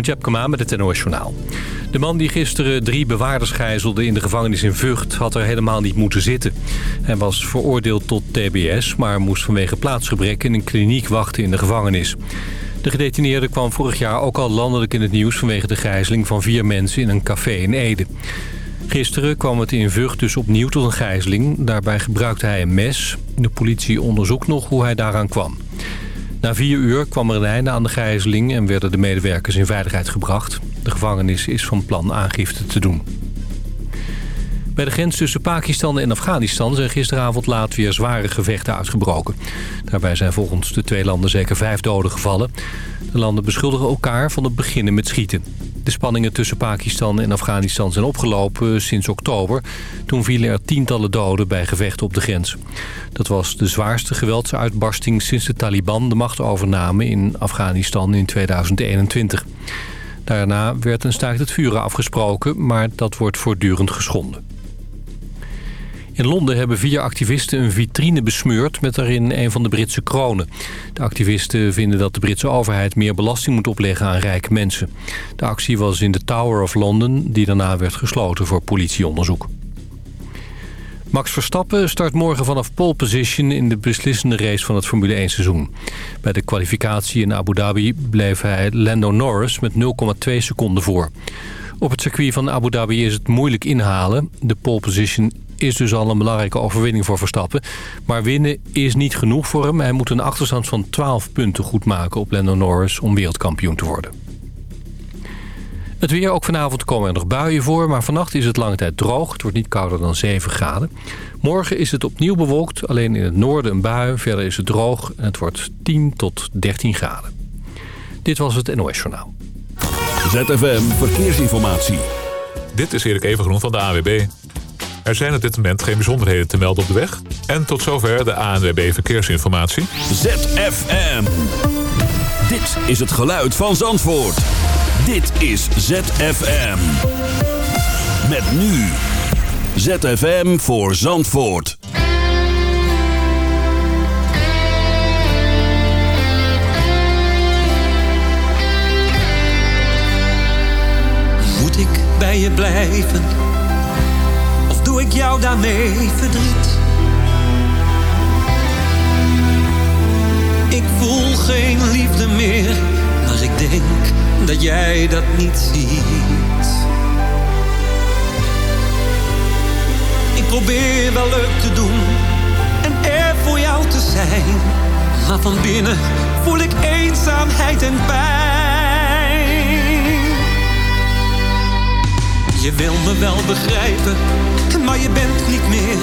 Jeppe met het NOS. De man die gisteren drie bewaarders gijzelde in de gevangenis in Vught... had er helemaal niet moeten zitten. Hij was veroordeeld tot TBS, maar moest vanwege plaatsgebrek... in een kliniek wachten in de gevangenis. De gedetineerde kwam vorig jaar ook al landelijk in het nieuws... vanwege de gijzeling van vier mensen in een café in Ede. Gisteren kwam het in Vught dus opnieuw tot een gijzeling. Daarbij gebruikte hij een mes. De politie onderzoekt nog hoe hij daaraan kwam. Na vier uur kwam er een einde aan de gijzeling en werden de medewerkers in veiligheid gebracht. De gevangenis is van plan aangifte te doen. Bij de grens tussen Pakistan en Afghanistan zijn gisteravond laat weer zware gevechten uitgebroken. Daarbij zijn volgens de twee landen zeker vijf doden gevallen. De landen beschuldigen elkaar van het beginnen met schieten. De spanningen tussen Pakistan en Afghanistan zijn opgelopen sinds oktober. Toen vielen er tientallen doden bij gevechten op de grens. Dat was de zwaarste geweldsuitbarsting sinds de Taliban de macht overnamen in Afghanistan in 2021. Daarna werd een staakt het vuren afgesproken, maar dat wordt voortdurend geschonden. In Londen hebben vier activisten een vitrine besmeurd met daarin een van de Britse kronen. De activisten vinden dat de Britse overheid meer belasting moet opleggen aan rijke mensen. De actie was in de Tower of London, die daarna werd gesloten voor politieonderzoek. Max Verstappen start morgen vanaf pole position in de beslissende race van het Formule 1 seizoen. Bij de kwalificatie in Abu Dhabi bleef hij Lando Norris met 0,2 seconden voor. Op het circuit van Abu Dhabi is het moeilijk inhalen. De pole position is dus al een belangrijke overwinning voor Verstappen. Maar winnen is niet genoeg voor hem. Hij moet een achterstand van 12 punten goed maken op Lando Norris om wereldkampioen te worden. Het weer, ook vanavond komen er nog buien voor, maar vannacht is het lange tijd droog. Het wordt niet kouder dan 7 graden. Morgen is het opnieuw bewolkt, alleen in het noorden een bui. Verder is het droog en het wordt 10 tot 13 graden. Dit was het NOS Journaal. ZFM Verkeersinformatie. Dit is Erik Evengroen van de AWB. Er zijn op dit moment geen bijzonderheden te melden op de weg. En tot zover de ANWB Verkeersinformatie. ZFM. Dit is het geluid van Zandvoort. Dit is ZFM. Met nu. ZFM voor Zandvoort. Moet ik bij je blijven? Ik jou daarmee verdriet? Ik voel geen liefde meer, maar ik denk dat jij dat niet ziet. Ik probeer wel leuk te doen en er voor jou te zijn. Maar van binnen voel ik eenzaamheid en pijn. Je wil me wel begrijpen, maar je bent niet meer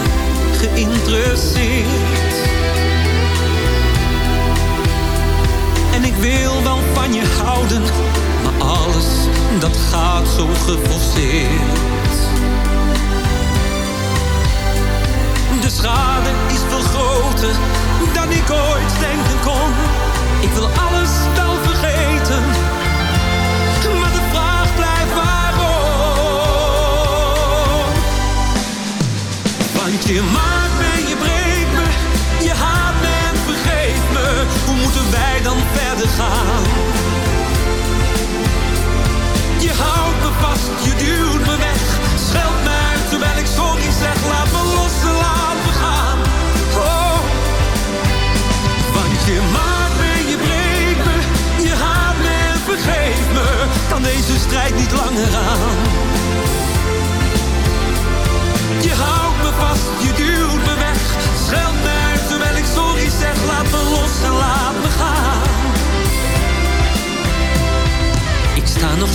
geïnteresseerd. En ik wil wel van je houden, maar alles dat gaat zo geforceerd. De schade is veel groter dan ik ooit denken kon. Ik wil alles je maakt me, je breekt me, je haat me en vergeeft me. Hoe moeten wij dan verder gaan? Je houdt me vast, je duwt me weg, scheldt me uit terwijl ik sorry zeg. Laat me los en laat me gaan. Oh, want je maakt me, je breekt me, je haat me en vergeeft me. Kan deze strijd niet langer aan?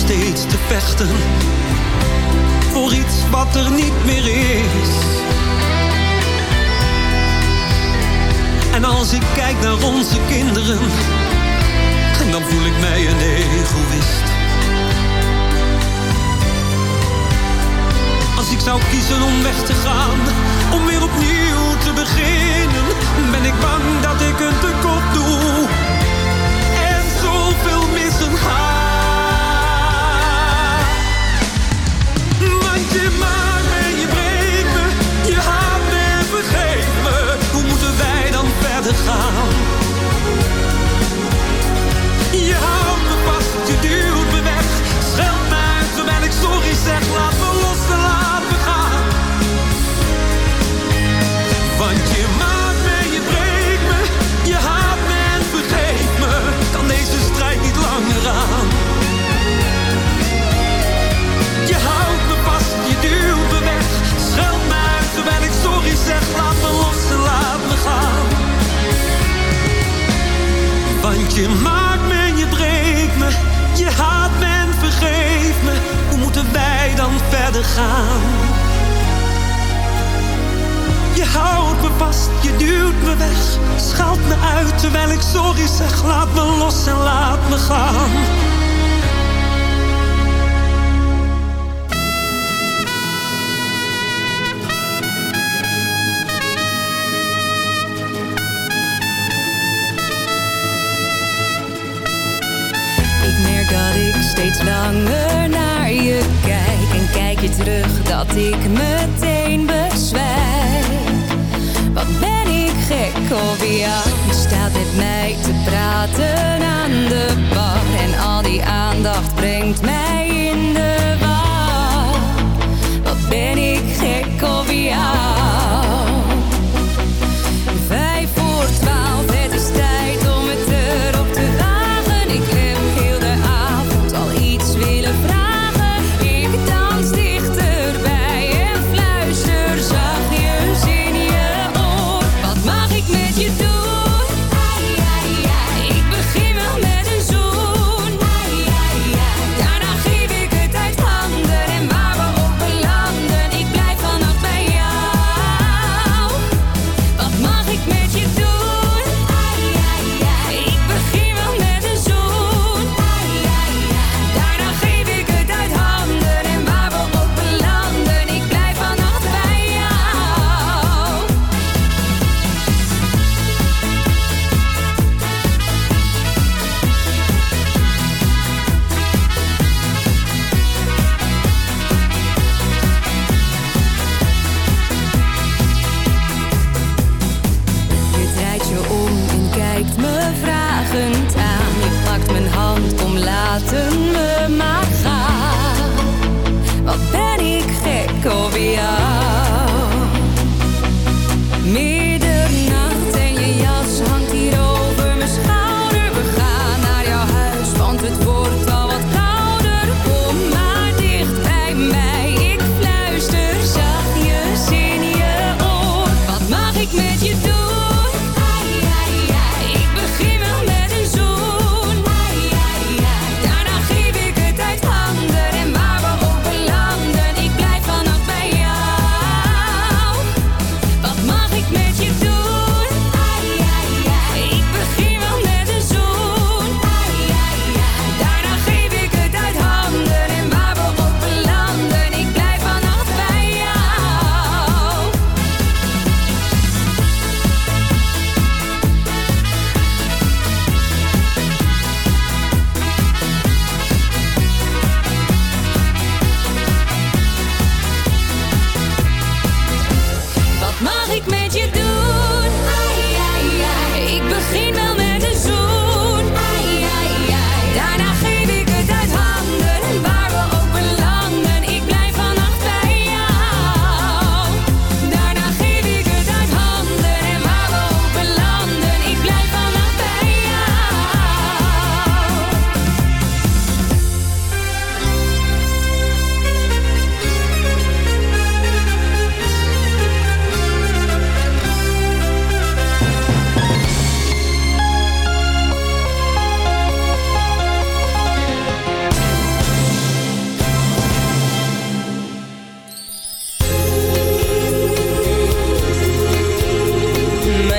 Steeds te vechten voor iets wat er niet meer is. En als ik kijk naar onze kinderen, dan voel ik mij een egoïst. Als ik zou kiezen om weg te gaan, om weer opnieuw te beginnen, ben ik bang dat ik een tekort doe. En zoveel missen ga. Gaan? Je maakt me en je breekt me, je haat me en vergeef me. Hoe moeten wij dan verder gaan? Je houdt me vast, je duwt me weg, schaalt me uit terwijl ik sorry zeg. Laat me los en laat me gaan. Dat ik meteen bezwijk. Wat ben ik gek of ja, je staat met mij te praten aan de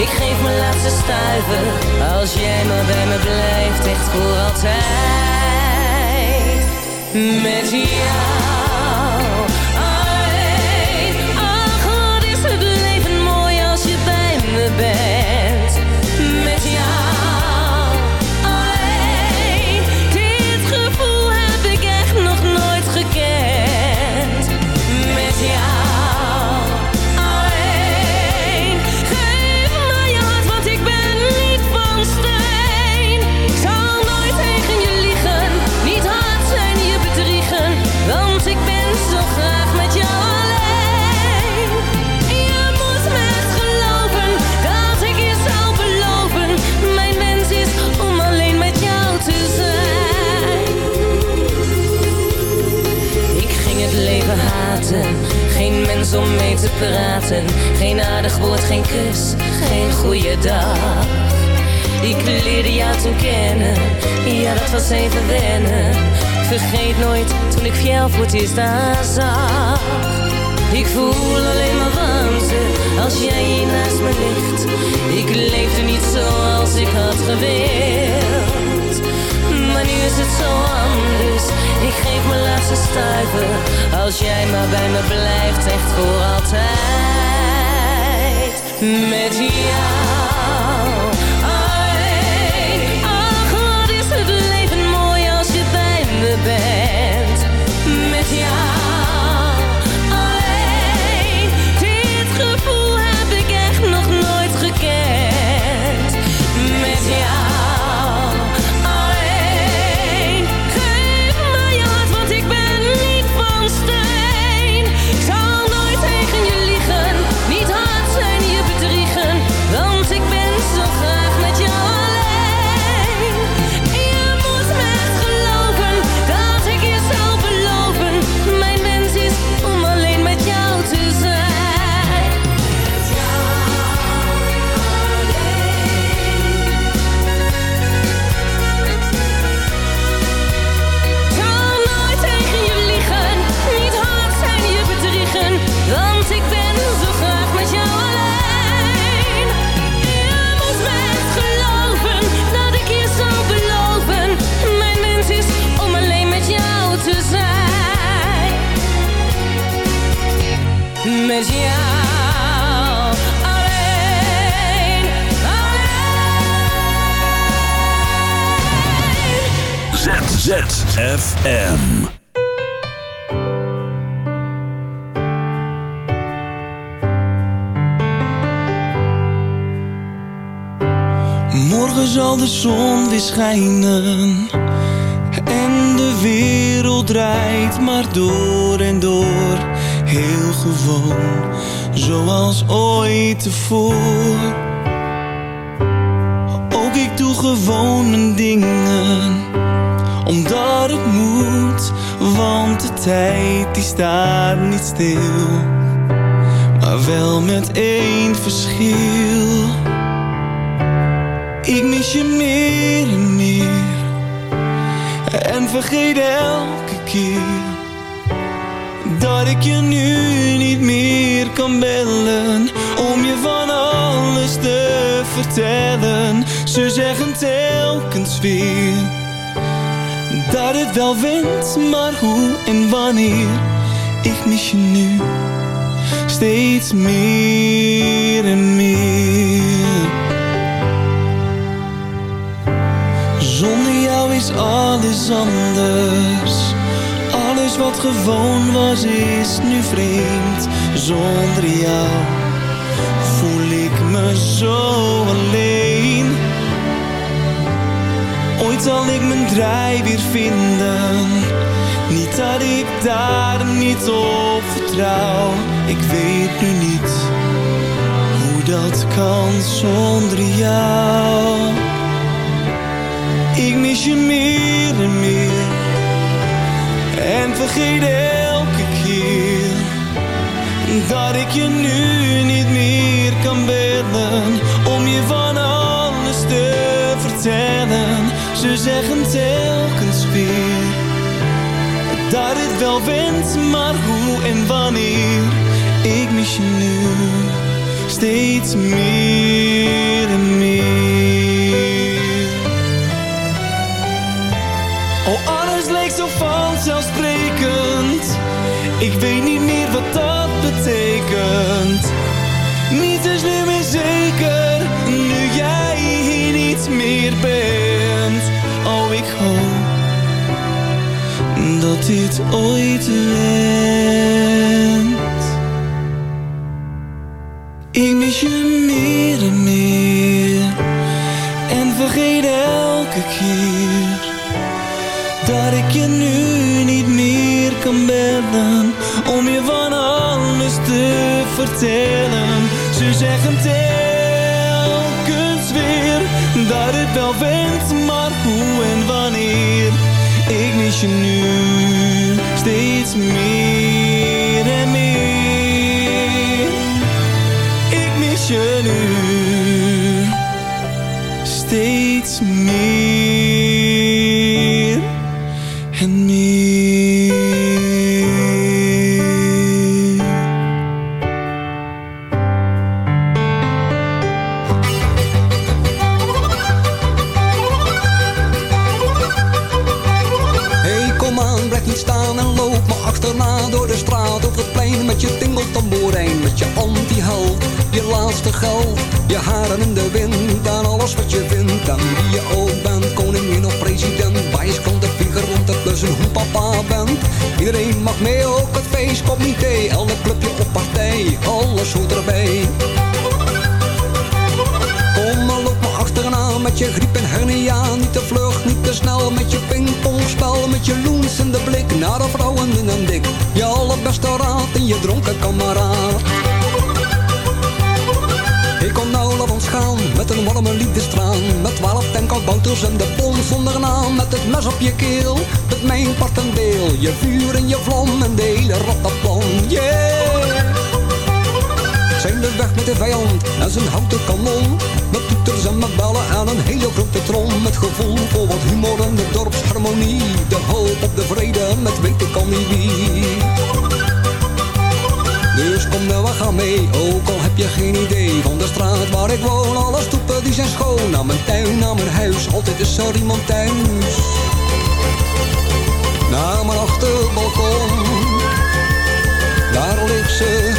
Ik geef mijn laatste stuiver. Als jij maar bij me blijft Echt voor altijd. Met jou. Geen aardig woord, geen kus, geen goede dag. Ik leerde jou toen kennen, ja dat was even wennen. Vergeet nooit toen ik jou voor het eerst. Ik voel alleen maar warmte als jij hier naast me ligt. Ik leefde niet zoals ik had gewild. Maar nu is het zo anders. Ik geef mijn laatste stuiver. Als jij maar bij me blijft, echt voor altijd. Met jou. ZFM. Morgen zal de zon weer schijnen En de wereld draait maar door en door. Heel gewoon, zoals ooit tevoren. Ook ik doe gewoon mijn dingen Omdat het moet, want de tijd die staat niet stil. Maar wel met één verschil. Ik mis je meer en meer. En vergeet elke keer Dat ik je nu niet meer kan bellen Om je van alles te vertellen. Ze zeggen telkens weer Dat het wel wint, maar hoe en wanneer Ik mis je nu Steeds meer en meer Zonder jou is alles anders. Alles wat gewoon was is nu vreemd. Zonder jou voel ik me zo alleen. Ooit zal ik mijn draai weer vinden. Niet dat ik daar niet op vertrouw. Ik weet nu niet hoe dat kan zonder jou. Ik mis je meer en meer En vergeet elke keer Dat ik je nu niet meer kan bellen Om je van alles te vertellen Ze zeggen telkens weer Dat het wel went, maar hoe en wanneer Ik mis je nu steeds meer en meer Oh, alles leek zo vanzelfsprekend. Ik weet niet meer wat dat betekent. Niets is nu meer zeker, nu jij hier niet meer bent. Ik hoop dat dit ooit wendt. Ik mis je meer en meer. En vergeet elke keer dat ik je nu niet meer kan bellen Om je van alles te vertellen Ze zeggen telkens weer Dat het wel went, je nu steeds meer je haren in de wind aan alles wat je vindt, aan wie je ook bent, koningin of president, wijs kan de vinger rond het blussen hoe papa bent. Iedereen mag mee, ook het feestcomité, elk clubje op partij, alles hoort erbij. Kom maar loop me achterna met je griep en hernia. Niet te vlug, niet te snel met je pingpongspel. Met je loens in de blik naar de vrouwen in een dik. Je allerbeste raad en je dronken kameraad gaan, met een warme liefdestraan Met twaalf tankkabouters en de bon zonder naam Met het mes op je keel, met mijn part deel Je vuur en je vlam en de hele rattenplan, yeah zijn we weg met de vijand en zijn houten kanon. Met toeters en met bellen en een hele grote trom. Met gevoel voor wat humor en de dorpsharmonie. De hoop op de vrede met weet ik al niet wie. Dus kom nou, we gaan mee, ook al heb je geen idee Van de straat waar ik woon, alle stoepen die zijn schoon. Naar mijn tuin, naar mijn huis, altijd is er iemand thuis. Naar mijn achterbalkon Daar ligt ze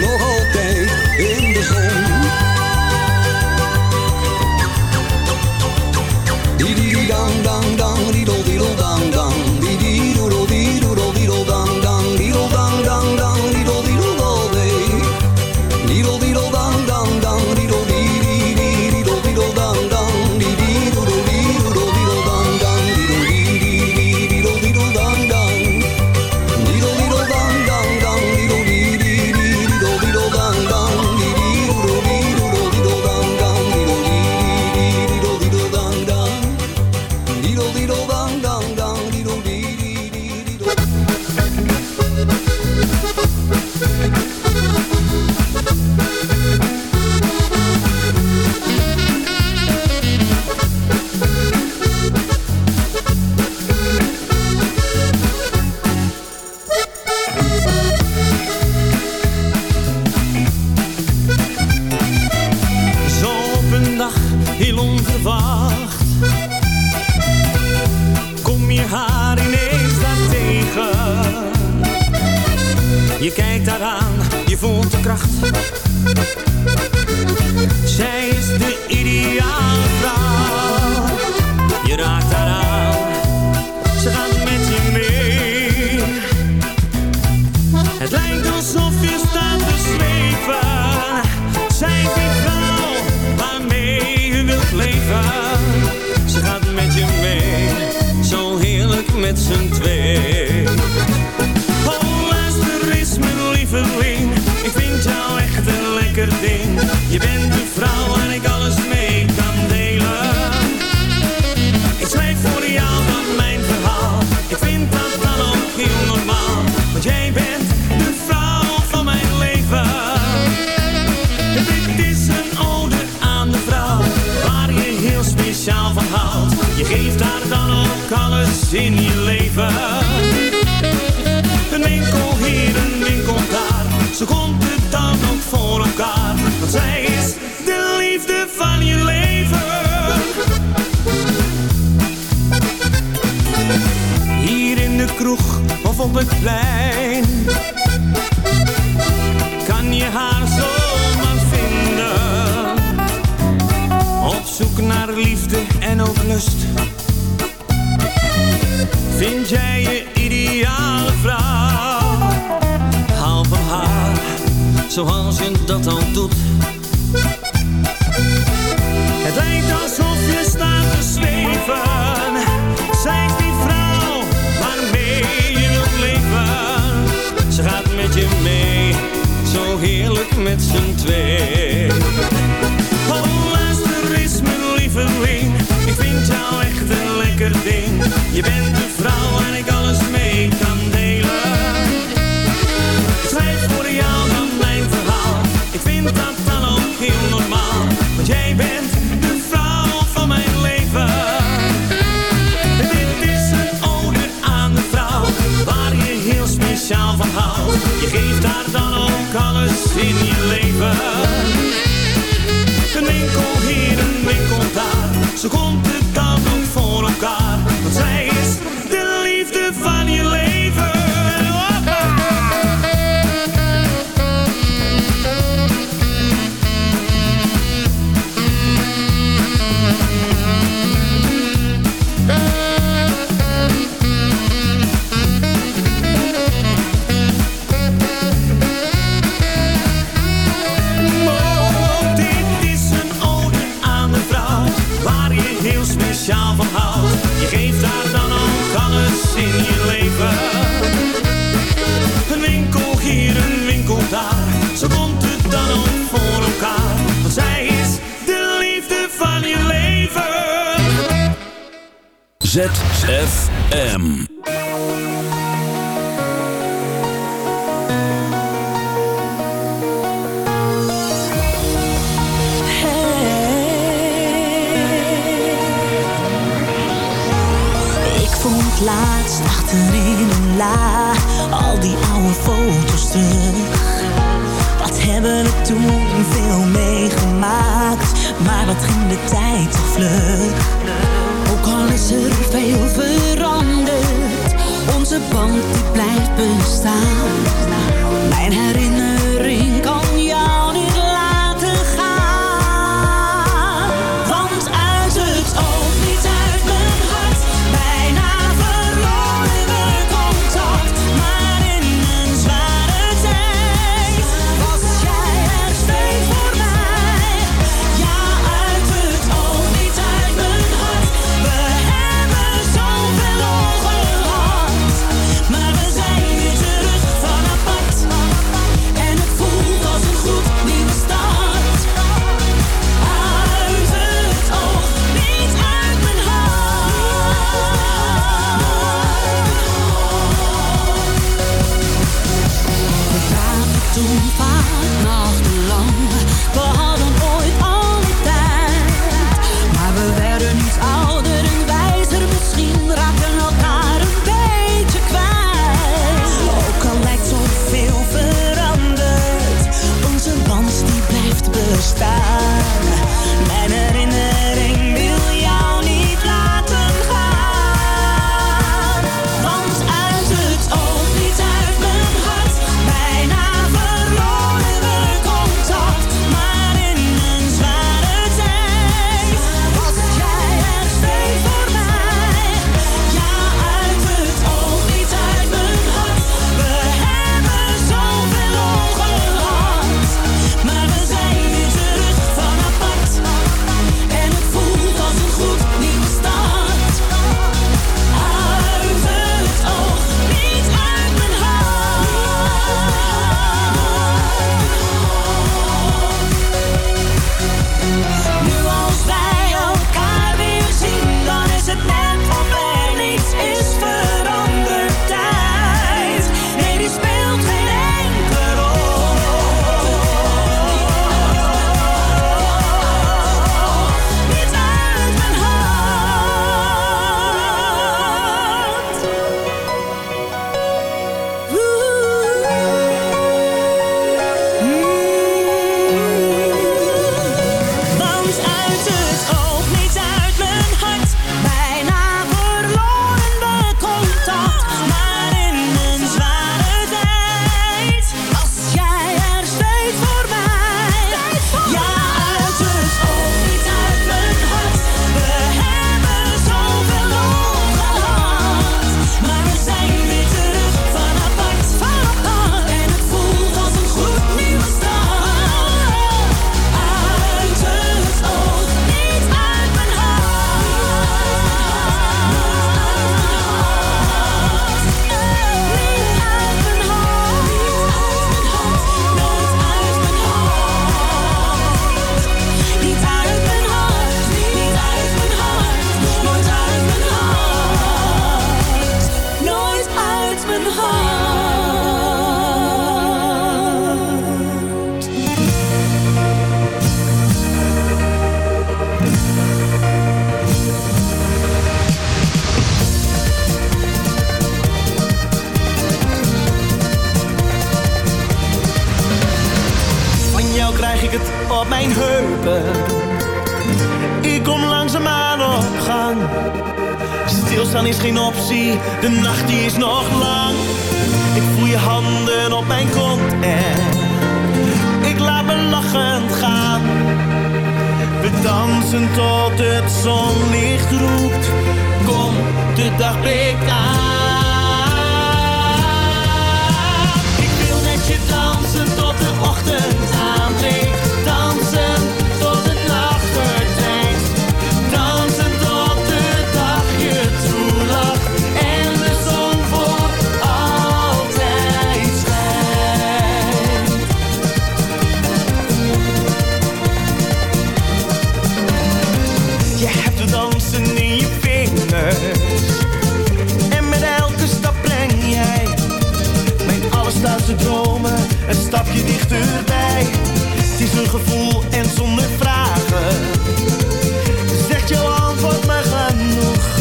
nog Je kijkt haar aan, je voelt de kracht Zij is de ideale vrouw Je raakt haar aan, ze gaat met je mee Het lijkt alsof je staat te zweven zij die vrouw waarmee je wilt leven. Ze gaat met je mee, zo heerlijk met z'n twee. Je bent de vrouw waar ik alles mee kan delen. Ik schrijf voor jou dan mijn verhaal. Ik vind dat dan ook heel normaal. Want jij bent de vrouw van mijn leven. Dit is een ode aan de vrouw, waar je heel speciaal van houdt. Je geeft haar dan ook alles in je leven. Een winkel hier, een winkel daar, zo komt het dan ook voor elkaar. Want zij is de liefde van je leven. Hier in de kroeg of op het plein kan je haar zomaar vinden. Op zoek naar liefde en ook lust. Vind jij je ideale vrouw? Zoals je dat al doet. Het lijkt alsof je staat te zweven. Zij is die vrouw waarmee je wilt leven. Ze gaat met je mee, zo heerlijk met z'n twee. In je ZFM. op mijn kont en ik laat me lachend gaan. We dansen tot het zonlicht roept, kom de dag breekt aan. stapje dichterbij. Het is een gevoel en zonder vragen. Zegt jouw antwoord maar genoeg.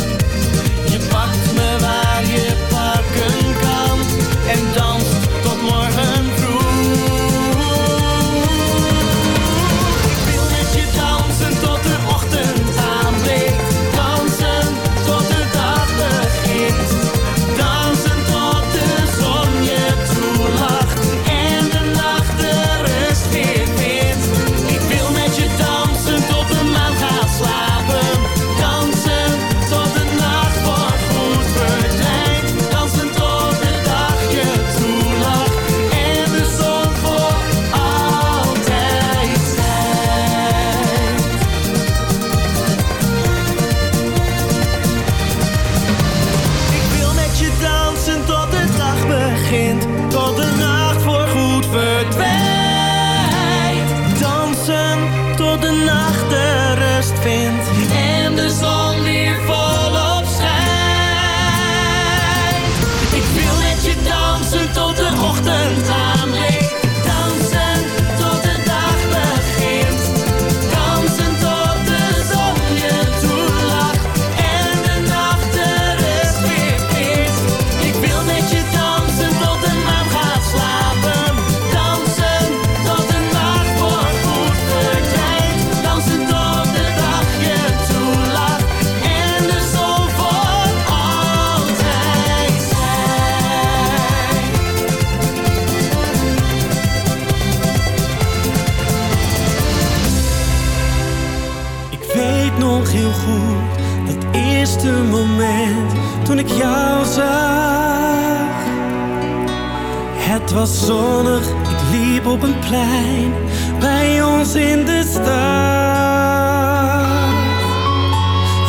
was zonnig, ik liep op een plein bij ons in de stad.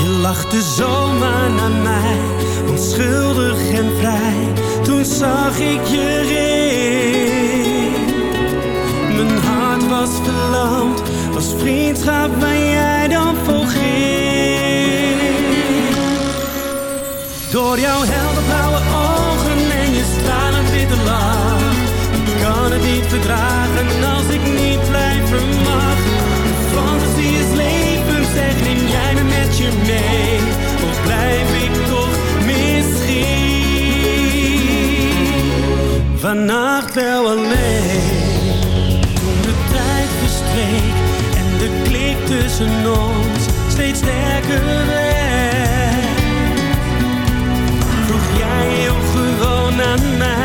Je lachte zomaar naar mij, onschuldig en vrij. Toen zag ik je ring. Mijn hart was verlamd, was vriendschap waar jij dan voor. Door jouw helderblauwe ogen het niet verdragen als ik niet blijven mag. Fantasie is leven, zeg neem jij me met je mee. Of blijf ik toch misschien vannacht wel alleen. Toen de tijd verstreek en de klik tussen ons steeds sterker werd. Vroeg jij heel gewoon aan mij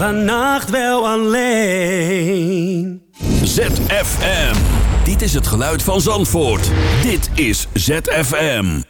vannacht wel alleen. ZFM. Dit is het geluid van Zandvoort. Dit is ZFM.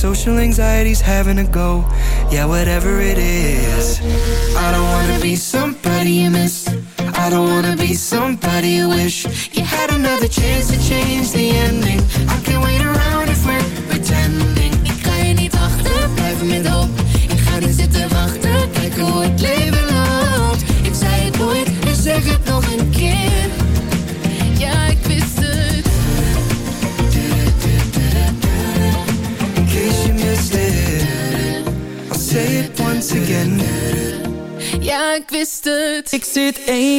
social anxiety's having a go. Yeah, whatever it is. I don't wanna be somebody you miss. I don't wanna be somebody you wish you had another chance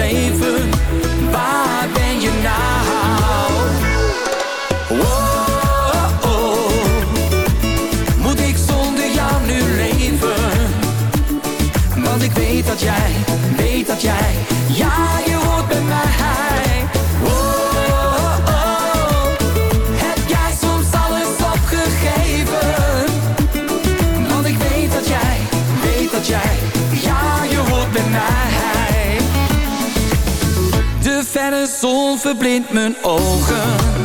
leven. de zon verblindt mijn ogen.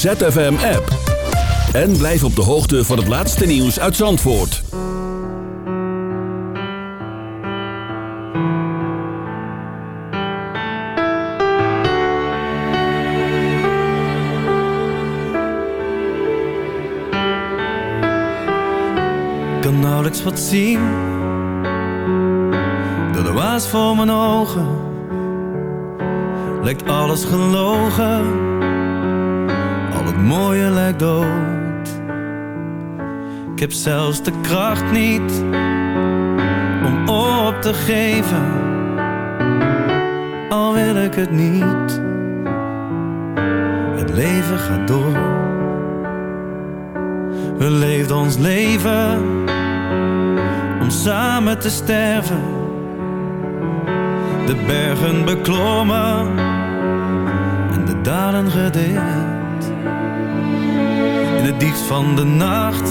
ZFM-app. En blijf op de hoogte van het laatste nieuws uit Zandvoort. Kan nauwelijks wat zien Door de waas voor mijn ogen Lijkt alles gelogen mooie lijkt dood. Ik heb zelfs de kracht niet om op te geven, al wil ik het niet. Het leven gaat door. We leefden ons leven om samen te sterven. De bergen beklommen en de dalen gedeeld diepst van de nacht.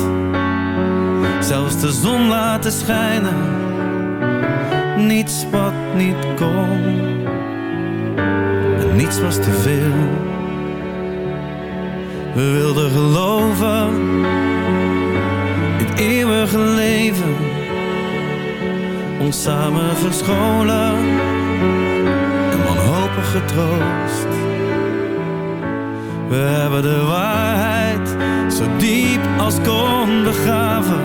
Zelfs de zon laten schijnen. Niets wat niet kon. En niets was te veel. We wilden geloven In het eeuwige leven. Ons samen verscholen En wanhopig getroost. We hebben de waarheid zo diep als kon begraven.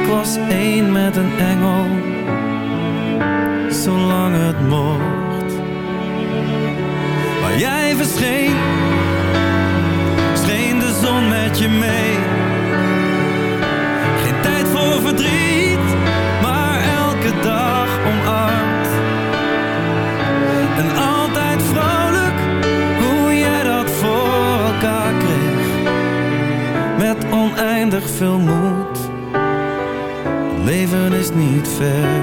Ik was één met een engel, zolang het mocht. Waar jij verscheen, scheen de zon met je mee. Veel moed. Het leven is niet ver.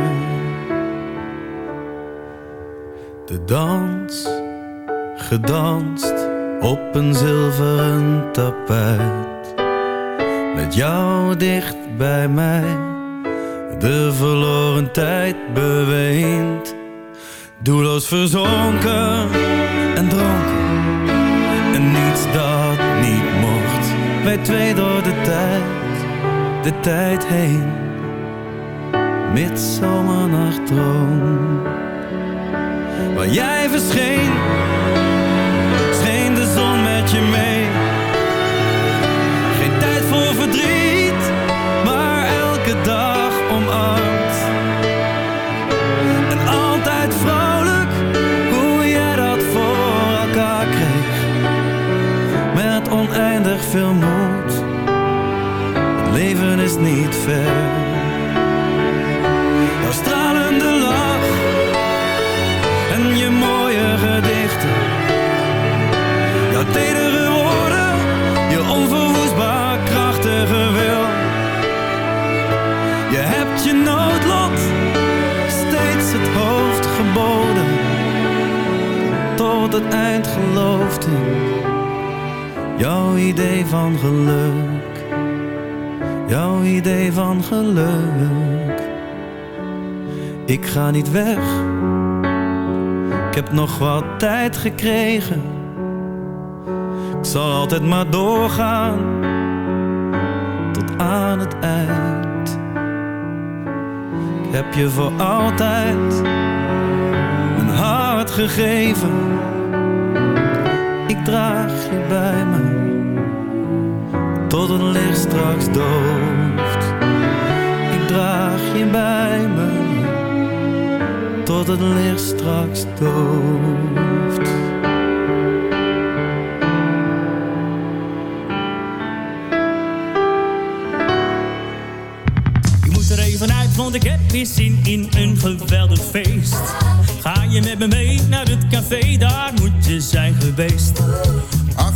De dans, gedanst op een zilveren tapijt. Met jou dicht bij mij. De verloren tijd beweend. Doelloos verzonken en dronken Wij twee door de tijd De tijd heen. Midzomernachtdroom Waar jij verscheen Scheen de zon met je mee. Geen tijd voor verdriet Maar elke dag omarmd En altijd vrolijk veel Het leven is niet ver. Jouw stralende lach En je mooie gedichten. Jouw tedere woorden Je onverwoestbaar krachtige wil. Je hebt je noodlot steeds het hoofd geboden. Tot het eind geloofde jouw idee van geluk. Jouw idee van geluk. Ik ga niet weg. Ik heb nog wat tijd gekregen. Ik zal altijd maar doorgaan. Tot aan het eind. Ik heb je voor altijd mijn hart gegeven. Ik draag je bij me het licht straks dooft. Ik draag je bij me tot het licht straks dooft. Ik moet er even uit, want ik heb weer zin in een geweldig feest. Ga je met me mee naar het café, daar moet je zijn geweest.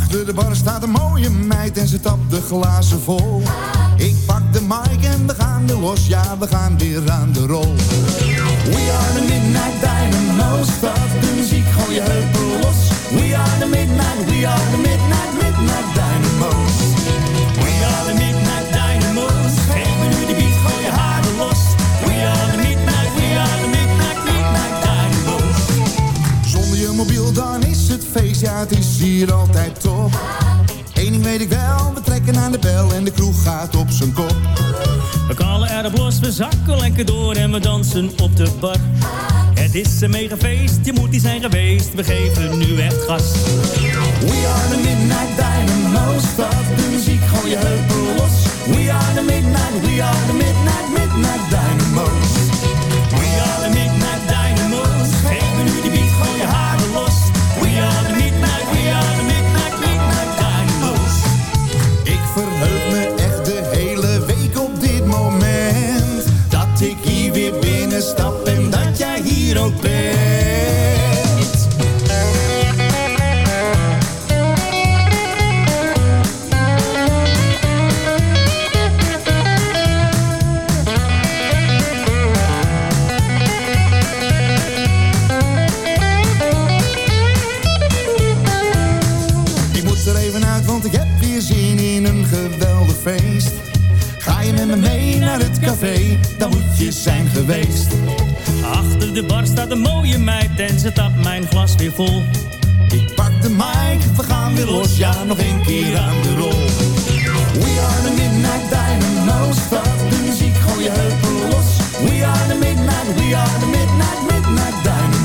De bar staat een mooie meid en ze tapt de glazen vol. Ik pak de mic en we gaan er los, ja we gaan weer aan de rol. We are the Midnight Dynamo's, start de muziek, gooi je heupen los. We are the Midnight, we are the Midnight, Midnight Dynamo's. We are the Midnight Dynamo's. Geef me nu die beat, gooi je haren los. We are the Midnight, we are the Midnight, Midnight Dynamo's. Zonder je mobiel dan is het feest, ja het is hier altijd top. Weet ik wel, we trekken aan de bel en de kroeg gaat op zijn kop. We kallen erop los, we zakken lekker door en we dansen op de bar. Het is een mega feest, je moet die zijn geweest. We geven nu echt gas. We are the Midnight Dynamo's, start de muziek, gooi je heupen los. We are the Midnight, we are the Midnight, Midnight Dynamo's. Zijn geweest. Achter de bar staat een mooie meid en ze tapt mijn glas weer vol. Ik pak de mic, we gaan weer los, ja nog een keer aan de rol. We are the Midnight Dynamo's, start de muziek, gooi je heupen los. We are the Midnight, we are the Midnight, Midnight Dynamo's.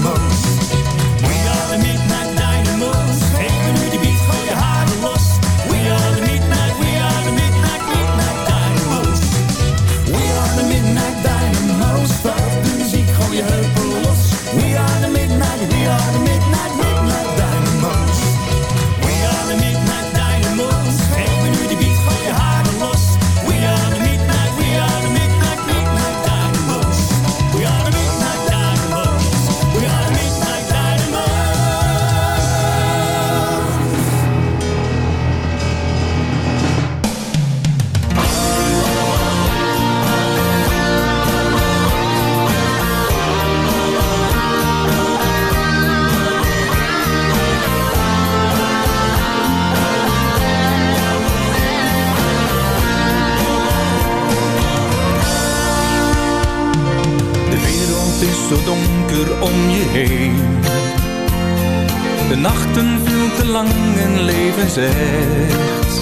Zegt.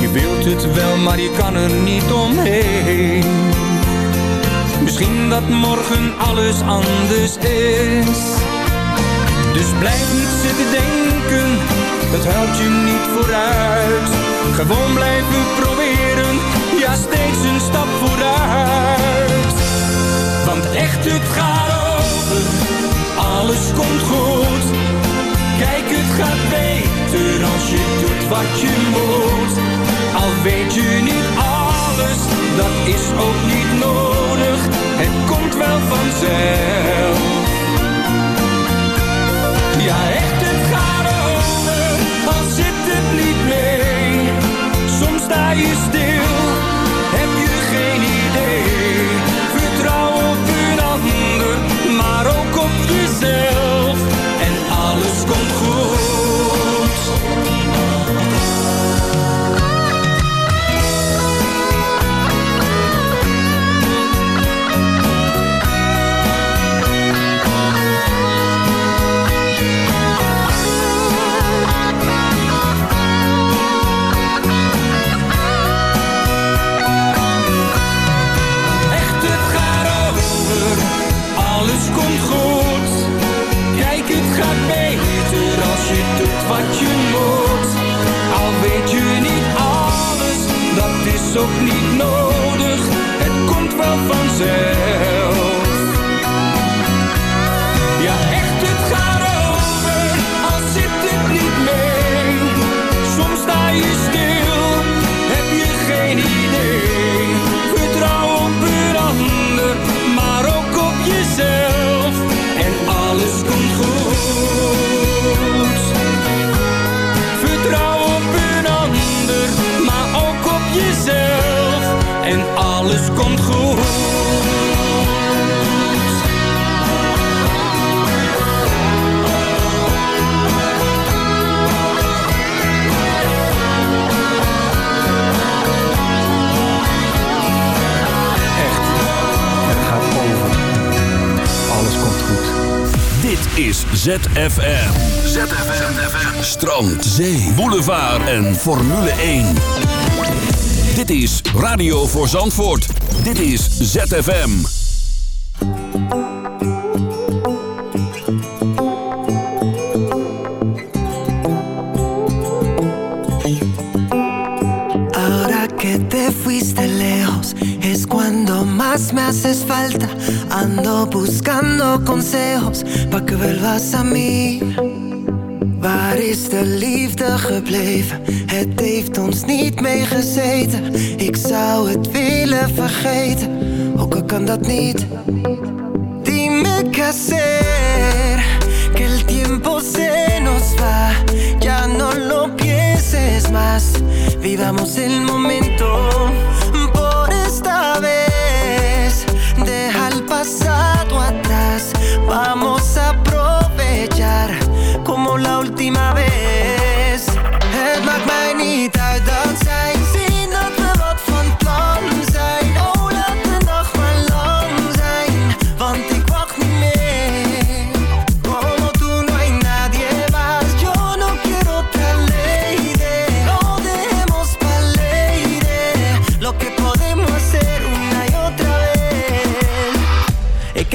Je wilt het wel, maar je kan er niet omheen. Misschien dat morgen alles anders is. Dus blijf niet zitten denken, dat helpt je niet vooruit. Gewoon blijven proberen, ja steeds een stap vooruit. Want echt, het gaat over, alles komt goed. Kijk, het gaat beter wat je moet. Al weet je niet alles, dat is ook niet nodig. Het komt wel vanzelf. Ja, echt, het gaat over, al zit het niet mee. Soms sta je stil, wat je En alles komt goed. Is ZFM. ZFM. Strand, zee, boulevard en Formule 1. Dit is Radio voor Zandvoort. Dit is ZFM. Ahora que te fuiste lejos es cuando más me haces falta. Ando buscando consejos pa' que vuelvas a mí. Waar is de liefde gebleven? Het heeft ons niet meegezeten. Ik zou het willen vergeten, ook al kan dat niet. Dime qué hacer, que el tiempo se nos va. Ya no lo pienses más, vivamos el momento. Por esta vez, deja el pasado atrás. Vamos a aprovechar como la última vez.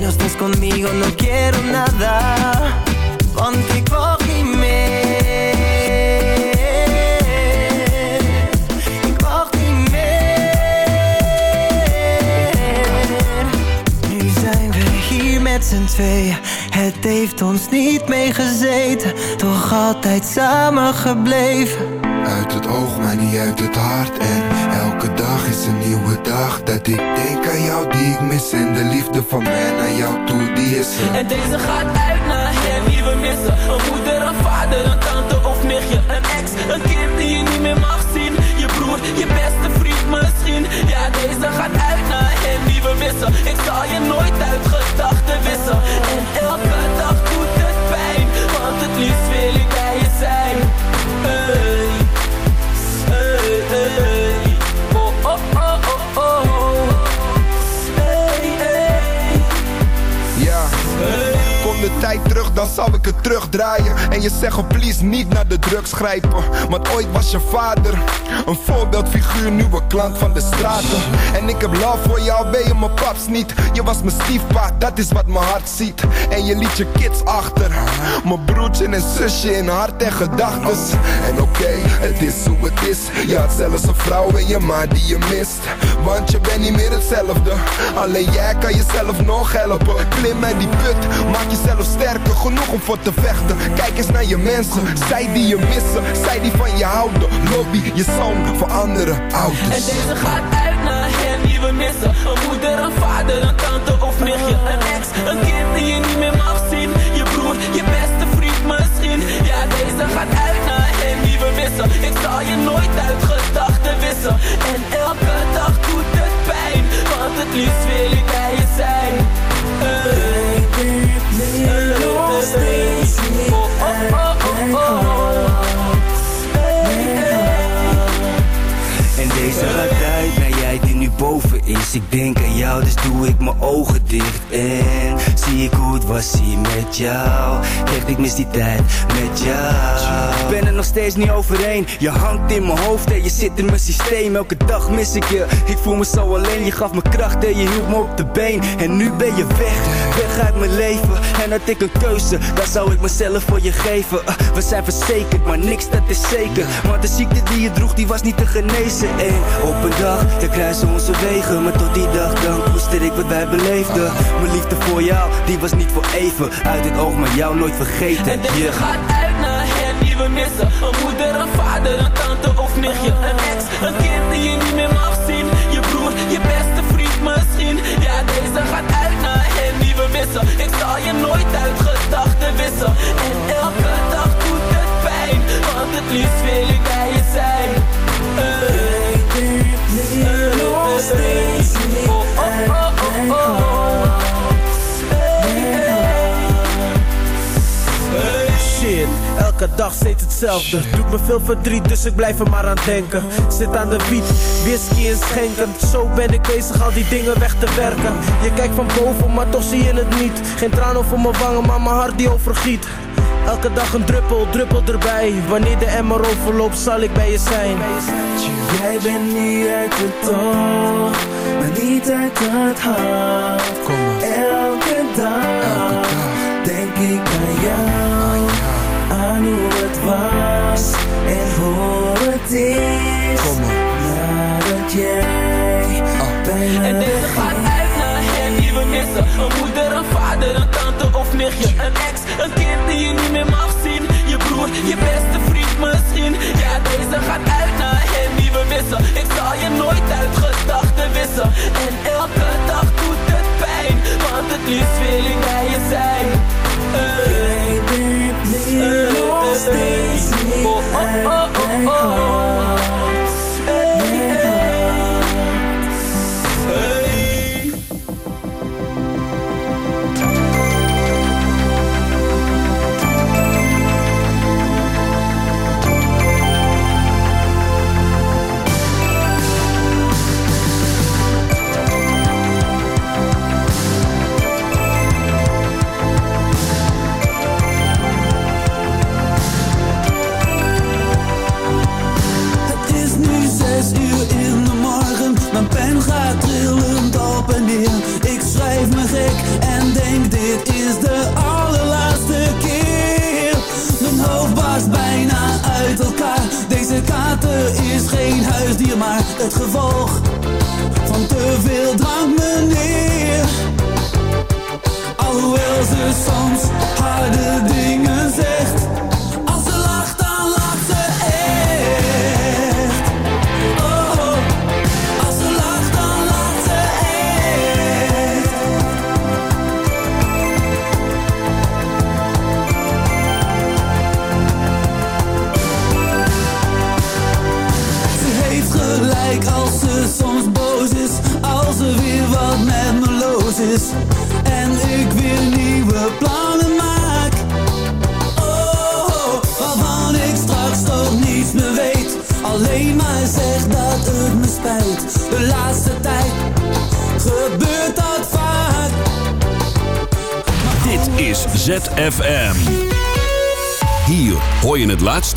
no estás conmigo no quiero nada. Want ik wacht niet meer Ik wacht niet meer Nu zijn we hier met z'n tweeën. Het heeft ons niet meegezeten Toch altijd samen gebleven. Uit het oog, maar niet uit het hart. En elke dag is een nieuwe dag Dat ik denk aan jou die ik mis. En de liefde van mij naar jou toe, die is er. En deze gaat uit naar hem die we missen. Een moeder, een vader, een tante of nichtje. Een ex, een kind die je niet meer mag En je zegt oh please niet naar de drugs grijpen. Want ooit was je vader Een voorbeeldfiguur, een klant van de straten. En ik heb love voor jou, ben je mijn paps niet? Je was mijn stiefpa, dat is wat mijn hart ziet. En je liet je kids achter. Mijn broertje en zusje in hart en gedachtes En oké, het is hoe het is. Je had zelfs een vrouw en je ma die je mist. Want je bent niet meer hetzelfde. Alleen jij kan jezelf nog helpen. Klim uit die put, maak jezelf sterker. Genoeg om voor te vechten. Kijk eens naar je mensen. Zij die je missen, zij die van je houden. Lobby je zoon voor andere ouders. En deze gaat uit naar hen die we missen. Een moeder, een vader, een tante of nichtje. Een ex, een kind die je niet meer mag zien. Je broer, je beste vriend misschien. Ja, deze gaat uit naar hen die we missen. Ik zal je nooit uit gedachten wissen. En elke dag doet het pijn Want het liefst wil ik bij je zijn En deze gaat boven is. Ik denk aan jou, dus doe ik mijn ogen dicht. En zie ik hoe het was hier met jou? Echt, ik mis die tijd met jou. Ik ben er nog steeds niet overheen. Je hangt in mijn hoofd en je zit in mijn systeem. Elke dag mis ik je, ik voel me zo alleen. Je gaf me kracht en je hield me op de been. En nu ben je weg, weg uit mijn leven. En had ik een keuze, dan zou ik mezelf voor je geven. Uh, We zijn verzekerd, maar niks dat is zeker. Want de ziekte die je droeg, die was niet te genezen. En op een dag, dan kruisen onze wegen Maar tot die dag, dan koester ik wat wij beleefden. Mijn liefde voor jou, die was niet voor even. Uit het oog, maar jou nooit vergeten. En Yeah. gaat uit naar hen die we missen. Een moeder, een vader, een tante of nichtje Een ex, een kind die je niet meer mag zien. Je broer, je beste vriend misschien. Ja, deze gaat uit naar hen die we missen. Ik zal je nooit uit gedachten wissen. En elke dag doet het pijn Want het liefst wil ik bij je zijn. Hey, oh, oh, oh, oh, oh. Shit, elke dag steeds hetzelfde. Doet me veel verdriet, dus ik blijf er maar aan denken. Zit aan de wiet, whisky en schenken. Zo ben ik bezig al die dingen weg te werken. Je kijkt van boven, maar toch zie je het niet. Geen traan over mijn wangen, maar mijn hart die overgiet Elke dag een druppel, druppel erbij. Wanneer de emmer overloopt, zal ik bij je zijn. Jij bent niet uit het oog, maar niet uit het hart. Elke dag denk ik aan jou, aan hoe het was en hoe het is. Nadat jij Een kind die je niet meer mag zien. Je broer, je beste vriend misschien. Ja, deze gaat uit naar hen die we missen. Ik zal je nooit uit gedachten wissen. En elke dag doet het pijn Want het liefst wil ik bij je zijn. Jij bent nu nog steeds niet. Oh, oh, oh, oh,